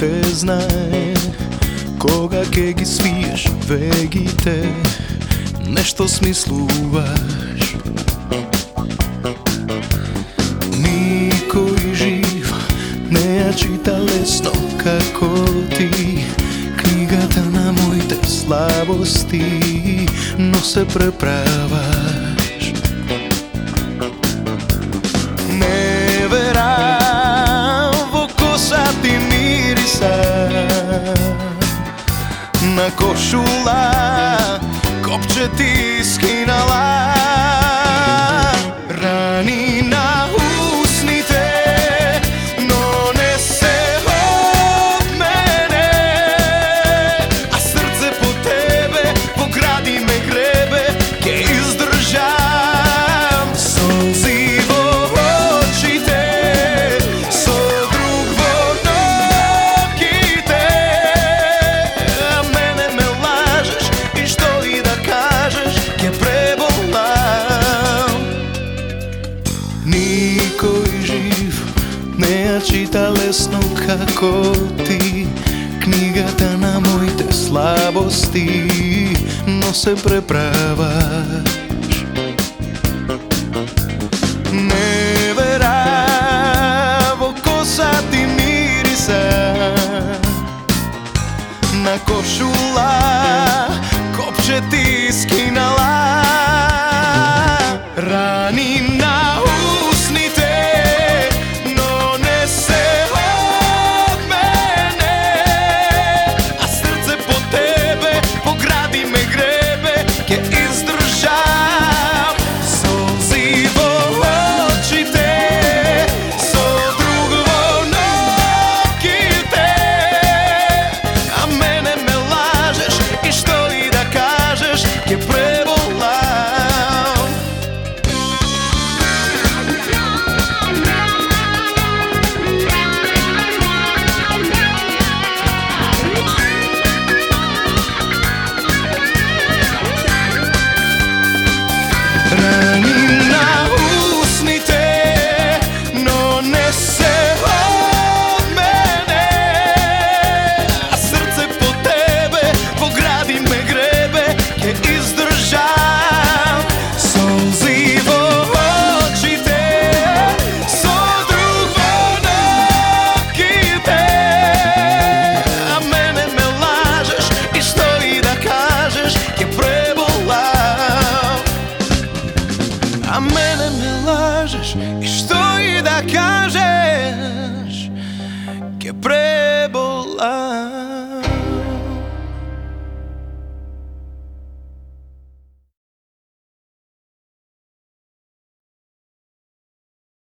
te znaj. Koga kegi smiješ Vegi te. Nešto smisluvaš. Niko i živ Ne ja čita lesno Kako ti. Knjigata na mojte slavosti No se preprava. košula Kopče ti skinala. чита лесно како ти. Книгата на моите слабости Но се преправаш. Не вера во коса ти мириса На кошула копче ти скинала. Ранина